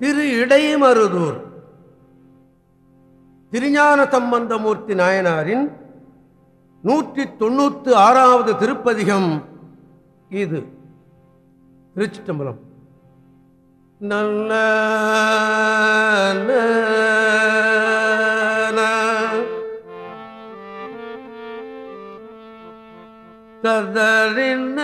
திரு இடைமருதூர். திருஞான சம்பந்தமூர்த்தி நாயனாரின் நூற்றி தொண்ணூத்து ஆறாவது திருப்பதிகம் இது. திருச்சிட்டம்பலம். நல்ல ததறின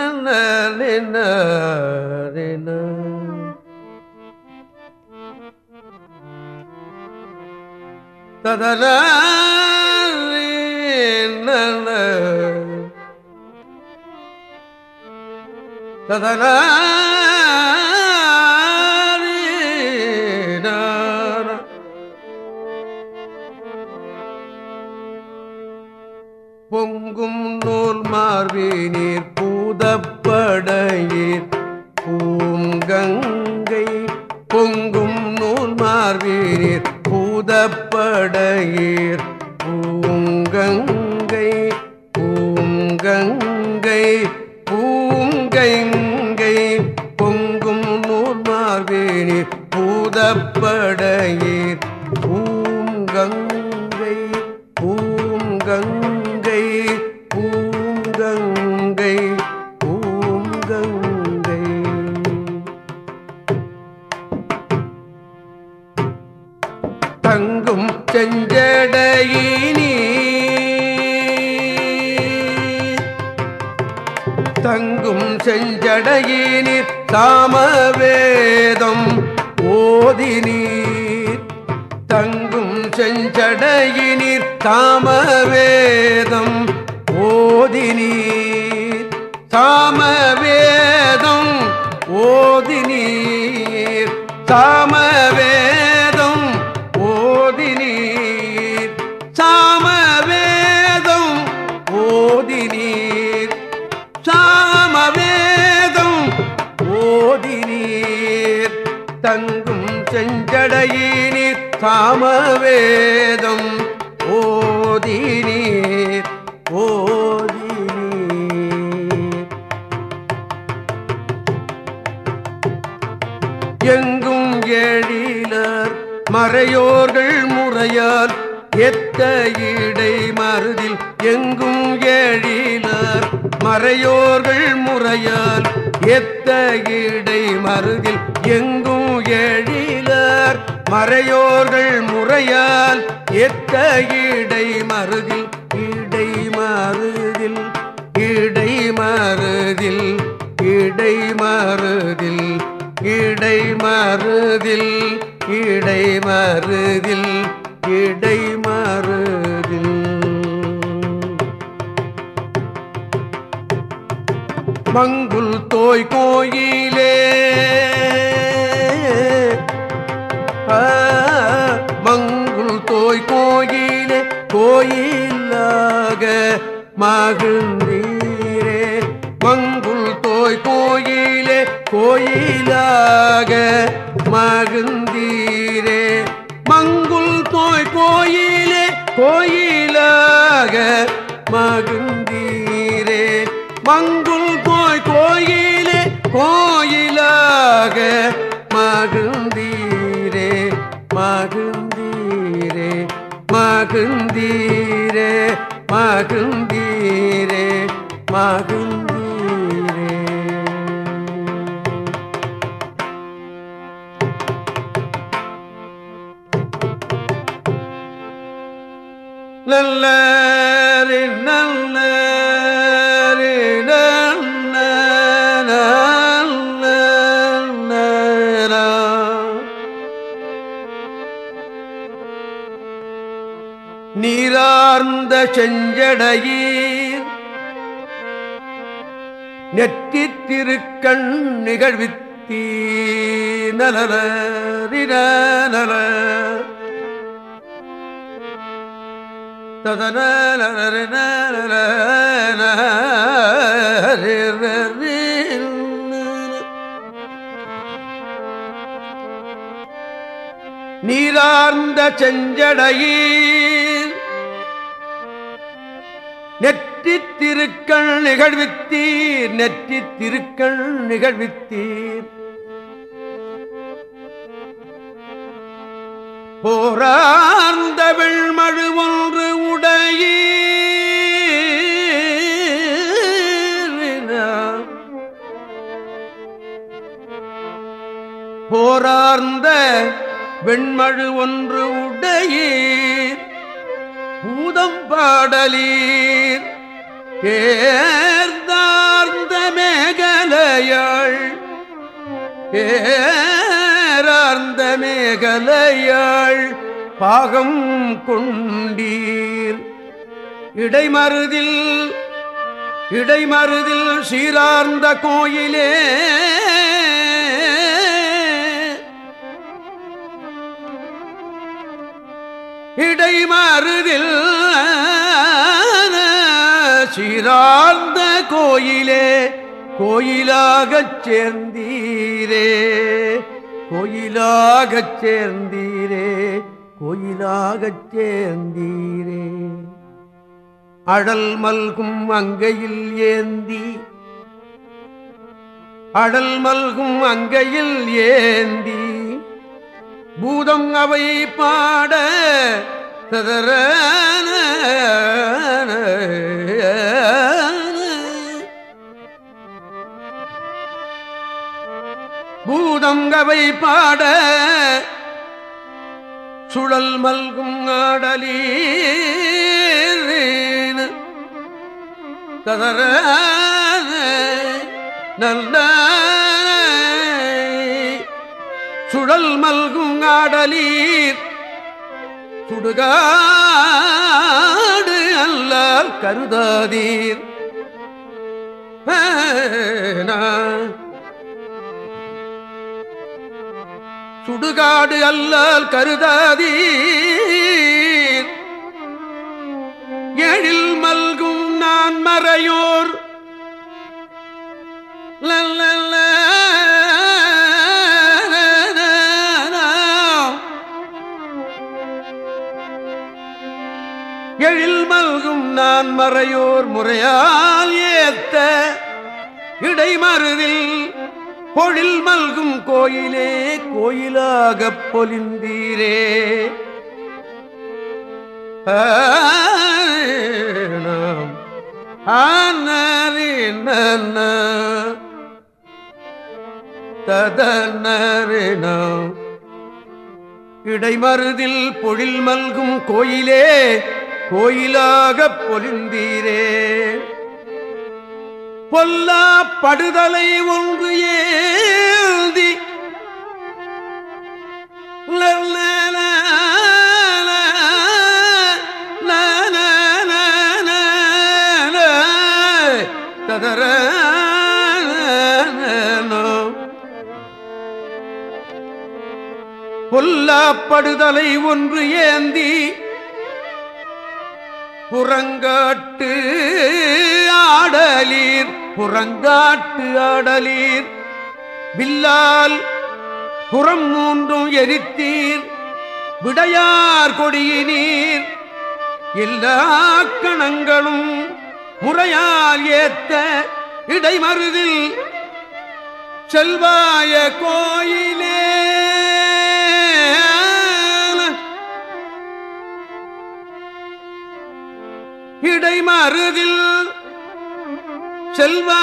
ததன ததன பூதப்படையீர் பூங்கங்கை பூங்கங்கை பூங்கங்கை பொங்கும் நூல் மார்பினீர் பூதப்படையீர் பூங்கங்கை. ஜடையினீர் தாமவேதம் ஓதினீர். தாமவேதம் ஓதினீர். தாமவேதம் ஓதினீர். சாமவேதம் ஓதினீர். சாமவேதம் ஓதினீர். தங்கும் செஞ்சடையினீர். சாமவேதம் ஓதினீர் ஓதி எங்கும் எழிலர் மறையோர்கள் முறையால் எத்த இடை மருதில் எங்கும் எழிலர் மறையோர்கள் முறையால் எத்த இடை மருதில் எங்கும் எழிலர் மறையோர்கள் முறையால் எத்த இடை மருகில் இடை மருதில் இடை மருதில் இடை மருதில் இடை மருதில் இடை மருதில் இடை மருதில் மங்குல் தோய் கோயிலே போய் கோயிலே கோயிலாக மகிழ்ந்தீரே மங்குல் தோய் கோயிலே கோயிலாக மகிழ்ந்தீரே மங்குல் தோய் கோயிலே கோயிலாக மகிழ்ந்தீரே மங்குல் தோய் கோயிலே கோ மகிழ்ந்தீரே நீரார்ந்த செஞ்சடையீர். நெற்றி திருக்கண் நிகழ்வித்தீ நல. ததன நீரார்ந்த செஞ்சடையீர். நெற்றி திருக்கள் நிகழ்வித்தீர் நெற்றி திருக்கள் நிகழ்வித்தீர். போரார்ந்த வெள்மழு ஒன்று உடைய போரார்ந்த வெண்மழு ஒன்று உடையீர். பூதம் பாடலீர். ஏர்ந்தார்ந்த மேகலையாள் ஏறார்ந்த மேகலையாள் பாகம் கொண்டீர். இடைமருதில் இடைமருதில் சீரார்ந்த கோயிலே இடைமருதில் சீரார்ந்த கோயிலே கோயிலாகச் சேர்ந்தீரே கோயிலாகச் சேர்ந்தீரே கோயிலாகச் சேர்ந்தீரே. அடல் மல்கும் அங்கையில் ஏந்தி அடல் மல்கும் அங்கையில் ஏந்தி பூதம் அவை பாட ததர பூதம் பாட சுழல் மல்கும் ஆடலீ ததர நல்ல சுழல் மல்கும் ஆடலீர். சுடுகாடு அல்ல கருதாதீர். நான் சுடுகாடு அல்லல் கருதாதீர் எழில் மல்கும் நான் மறையோர். லல்ல எழில் மல்கும் நான் மறையோர் முறையால் ஏத்த இடைமருதில் பொழில் மல்கும் கோயிலே கோயிலாகப் பொலிந்தீரே. ஆனரின ததனரினம் இடைமருதில் பொழில் மல்கும் கோயிலே கோயிலாகப் பொலிந்தீரே. பொல்லா படுதலை ஒன்று ஏந்தி. ததர பொல்லாப்படுதலை ஒன்று ஏந்தி. புறங்காட்டு ஆடலீர் புறங்காட்டு ஆடலீர். வில்லால் புறம் மூன்றும் எரித்தீர் விடையார் கொடியினீர். எல்லா கணங்களும் முறையால் ஏத்த இடைமருதில் செல்வாய கோயிலே. இடைமருதில் செல்வாக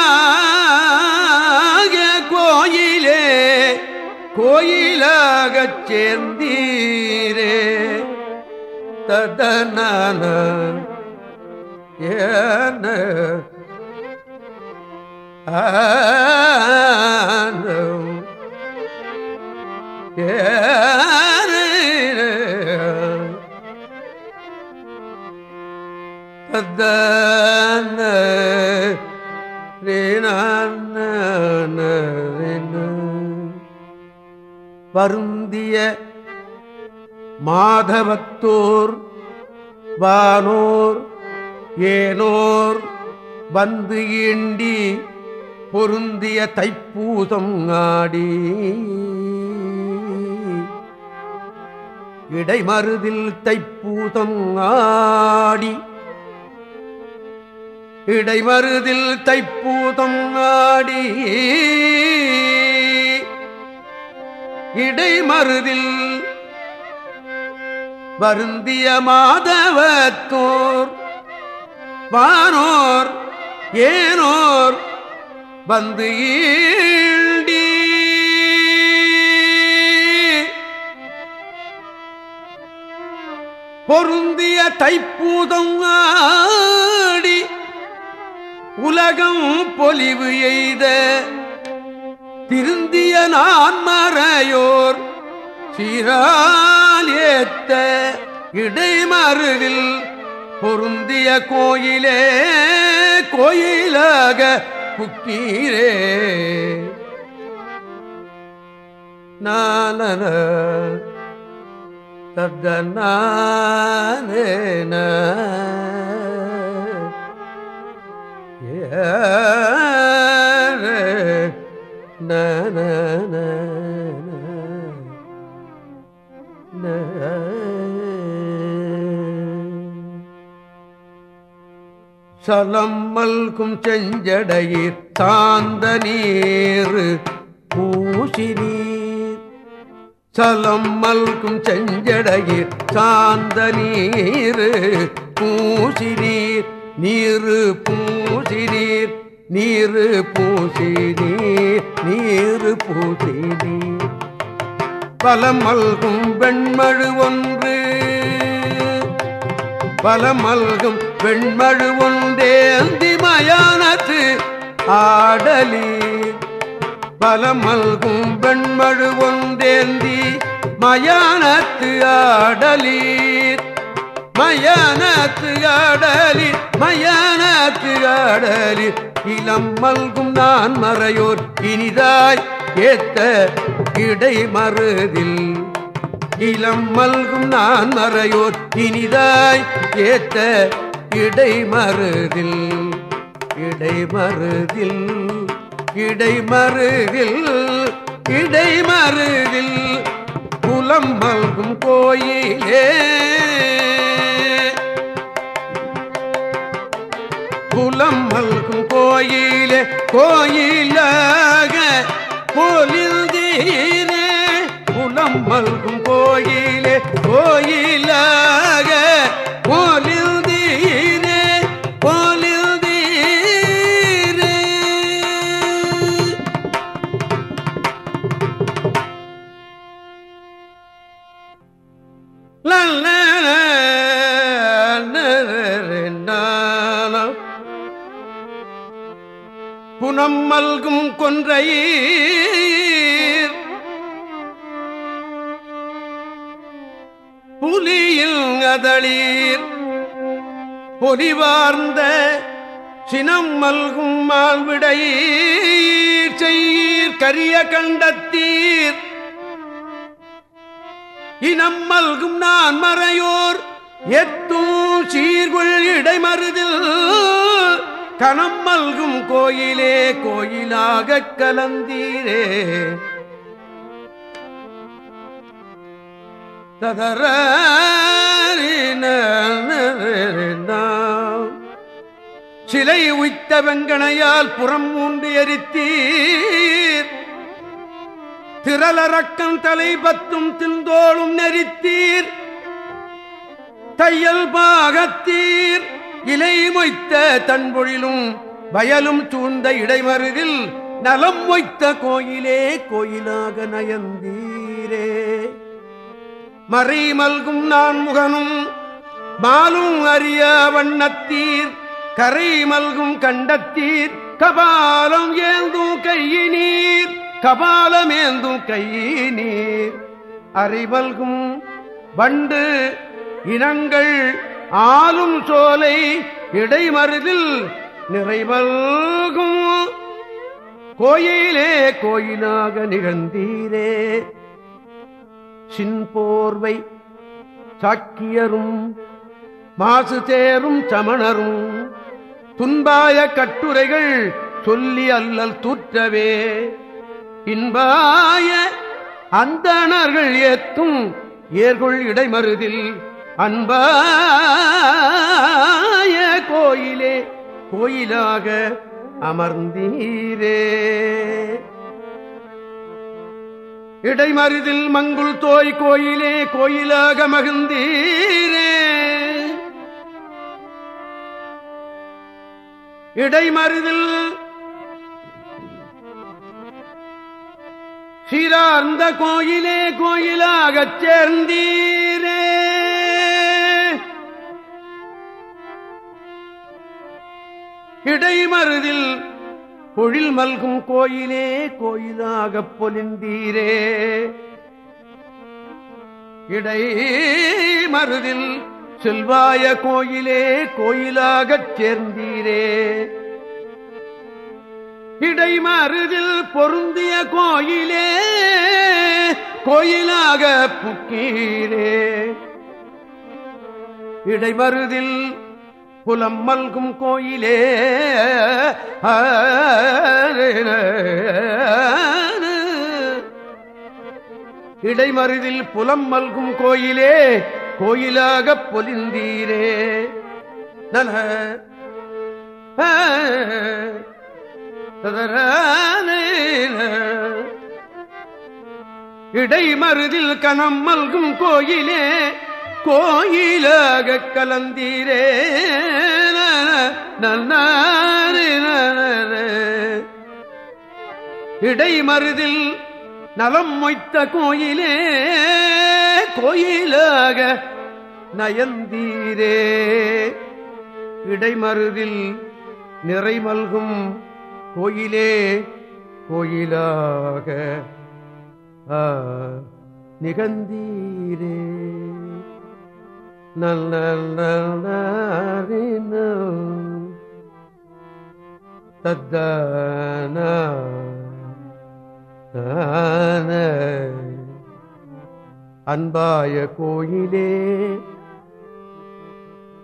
கோயிலே கோயிலாகச் சேர்ந்தீரே. ததனான ஏன தத்தன வருந்திய மாதவத்தோர் வானோர் ஏனோர் வந்து ஈண்டி பொருந்திய தைப்பூசம் ஆடி. இடைமருதில் தைப்பூசம் ஆடி. இடைமருதில் தைப்பூதம் ஆடி. இடைமருதில் வருந்திய மாதவத்தோர் வானோர் ஏனோர் வந்து ஈண்டி பொருந்திய தைப்பூதம் ஆடி உலகம் பொலிவு எய்த திருந்திய நான் மறையோர் சீரால் ஏத்த இடைமருவில் பொருந்திய கோயிலே கோயிலாக புக்கீரே நான தத்தனான சலம் மல்கும் செஞ்சடையீர் தாந்த நீர் பூசி நீர் சலம் மல்கும் செஞ்சடையீர் சாந்த நீர் பூசி நீர் நீர் பூசி நீர் நீரு பூசி நீர் நீரு பூசி நீர். பலம் வெண்மழு ஒன்று பலமல்கும் வெண்மழு ஒன்றேந்தி மயானத்து ஆடலி. பலமல்கும் வெண்மழு ஒன்றேந்தி மயானத்து ஆடலீர் மயானத்து ஆடலி மயானத்து ஆடலி. இளம் மல்கும் நான் மறையோர் இனிதாய் ஏத்த இடை மறுதில். இளம் மல்கும் நான் மறையோர் இனிதாய் ஏத்த இடை மறுதில். இடை மறுதில் இடை மறுதில் இடை மறுதில். புலம் மல்கும் கோயிலே குலம் மல்கும் கோயிலே கோயிலாக பொலிந்தீரே. குலம் மல்கும் கோயிலே கோயிலாக பொலிந்தீரே பொலிந்தீரே. புனம் மல்கும் கொன்றையீர். புலியில் அதளீர். பொலிவார்ந்த சினம் மல்கும் மால்விடையீர். செய்யீர் கரிய கண்டத்தீர். இனம் மல்கும் நான் மறையோர். எத்தும் சீர்குள் இடைமருதில். கணம் மல்கும் கோயிலே கோயிலாக கலந்தீரே. ததர சிலை உய்த்த வெங்கணையால் புறம் மூண்டு எரித்தீர். திரளரக்கம் தலை பத்தும் திந்தோளும் நெறித்தீர். தையல் பாகத்தீர். இலை மொய்த்த தன்பொழிலும் வயலும் சூழ்ந்த இடைமருகில் நலம் மொய்த்த கோயிலே கோயிலாக நயந்தீரே. மறை மல்கும் நான் முகனும் மாலும் அறிய வண்ணத்தீர் கரை மல்கும் கண்டத்தீர் கபாலம் ஏந்தும் கையினீர் கபாலம் ஏந்தும் கையினீர். அறிவல்கும் வண்டு இனங்கள் ஆளும் சோலை இடைமருதில் நிறைவல்கும். கோயிலே கோயிலாக நிகழ்ந்தீரே. சின்போர்வை சாக்கியரும் மாசு தேரும் சமணரும் துன்பாய கட்டுரைகள் சொல்லி அல்லல் தூற்றவே. இன்பாய அந்தணர்கள் ஏத்தும் ஏர்கொள் இடைமருதில் அன்பாய கோயிலே கோயிலாக அமர்ந்தீரே. இடைமருதில் மங்குள் தோய் கோயிலே கோயிலாக மகிழ்ந்தீரே. இடைமருதில் சீரார்ந்த கோயிலே கோயிலாகச் சேர்ந்தீர். இடைமருதில் பொழில் மல்கும் கோயிலே கோயிலாகப் பொலிந்தீரே. இடை மருதில் செல்வாய கோயிலே கோயிலாகச் சேர்ந்தீரே. இடைமருதில் பொருந்திய கோயிலே கோயிலாக புக்கீரே. இடைமருதில் புலம் மல்கும் கோயிலே. இடைமருதில் புலம் மல்கும் கோயிலே கோயிலாக பொலிந்தீரே. நல இடைமருதில் கணம் மல்கும் கோயிலே கோயிலாக கலந்தீரே. இடைமருதில் நலம் மொய்த்த கோயிலே கோயிலாக நயந்தீரே. இடைமருதில் நிறைமல்கும் கோயிலே கோயிலாக நிகந்தீரே. நல்ல தத்தன அன்பாய கோயிலே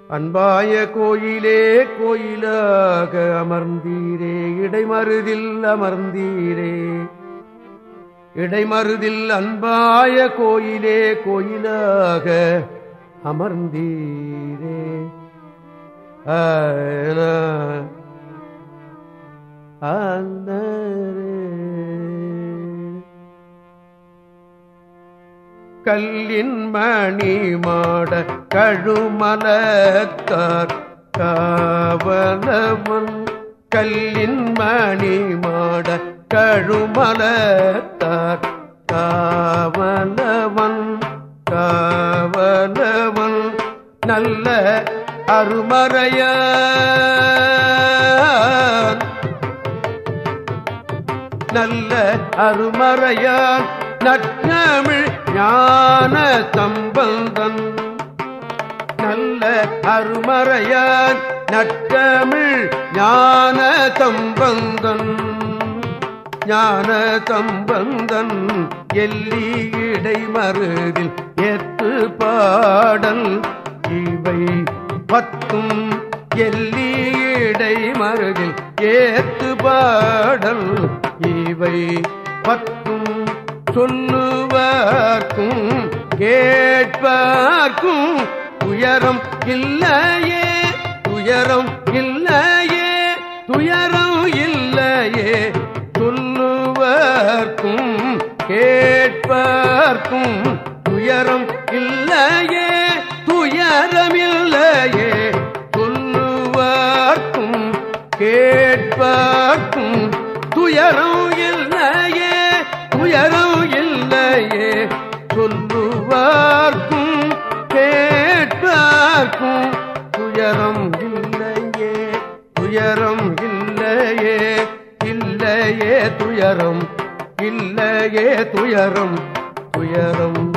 அன்பாய கோயிலே கோயிலாக அமர்ந்தீரே இடைமருதில் அமர்ந்தீரே இடைமருதில் அன்பாய கோயிலே கோயிலாக அமர்ந்தீரே. அந்த கல்லின் மணி மாட கழுமலத்தார் காவலவன் கல்லின் மணி மாட கழுமலத்தார் காவலவன் காவலவன் நல்ல அருமறைய நல்ல அருமறையான் நற்றமிழ் ஞான சம்பந்தன். நல்ல அருமறையான் நற்றமிழ் ஞான சம்பந்தன். ஞான சம்பந்தன் எல்லி இடை மருதில் ஏத்து பாடல் இவை பத்தும் எல்லீடை மருகில் ஏத்து பாடல். இவை பத்தும் சொல்லுவார்க்கும் கேட்பார்க்கும். துயரம் இல்லையே துயரம் இல்லையே துயரம் இல்லையே. சொல்லுவார்க்கும் கேட்பார்க்கும். துயரம் இல்லையே நேரமில்லையே. சொல்லுவார்க்கும் கேட்பார்க்கும் துயரம் இல்லையே துயரம் இல்லையே. சொல்லுவார்க்கும் கேட்பார்க்கும் துயரம் இல்லையே துயரம் இல்லையே இல்லையே துயரம் இல்லையே துயரம் துயரம்